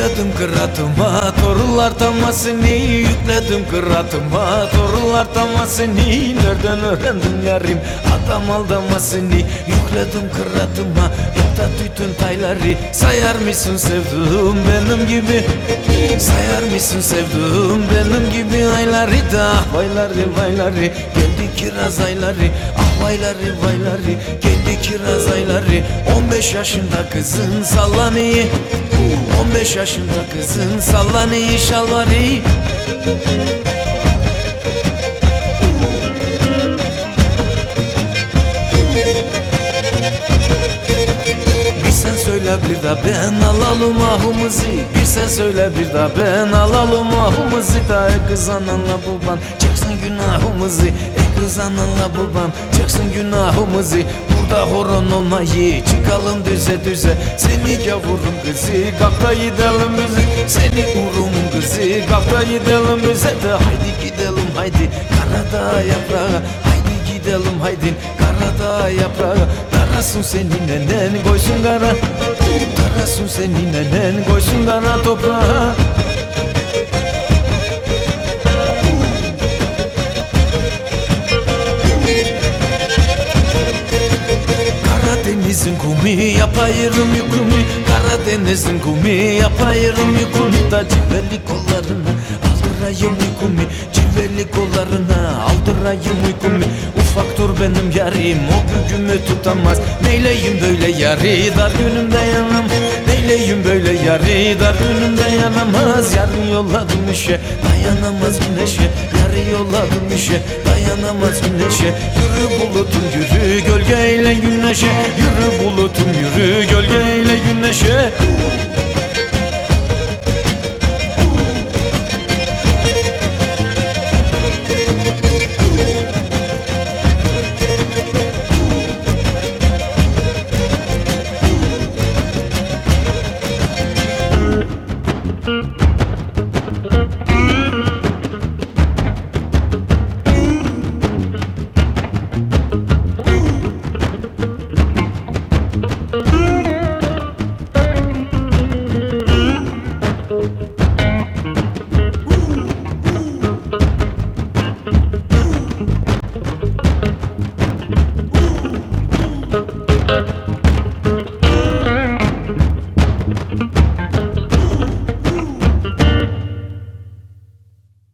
Yükledim kıratıma. Torunlar tamasını Yükledim kıratıma. Torunlar tamasını Nereden öğrendim yarim? Adam aldamasını Yükledim kıratıma. Yapta tütün tayları. Sayar mısın sevduğum benim gibi? Sayar mısın sevduğum benim gibi? Ayları da Vayları vayları geldi kiraz ayları. Ah vayları vayları geldi kiraz ayları. 15 yaşında kızın sallanıyı 15 yaşında kızın sallanıyı şalvarı söyle bir de ben alalım ahımızı. Bir sen söyle bir de ben alalım ahımızı. Da ey kız ananla baban çıksın günahımızı. Ey kız ananla baban çıksın günahımızı. Burada horon olmayı çıkalım düze düze. Seni gavurum kızı kalk gidelim bize Seni urumun kızı kalk gidelim bize De. Haydi gidelim haydi. Karadağ yaprağı Haydi gidelim haydi. Karadağ yaprağı Darasın senin nenen koysun kara. Darasın senin nenen koysun kara toprağa. Karadeniz'in kumi yapayırım yükümü. Karadeniz'in kumi yapayırım yükümü. Da civelli kollarına aldırayım yükümü. Civelli kollarına aldırayım yükümü Ufak dur benim yarim. O gücümü tutamaz. Neyleyim böyle yarı dar günüm dayanam Neyleyim böyle yarı dar günüm dayanamaz Yarın yolladım işe dayanamaz güneşe. Yarı yolladım işe dayanamaz güneşe. Yürü bulutum yürü gölgeyle güneşe. Yürü bulutum yürü gölgeyle güneşe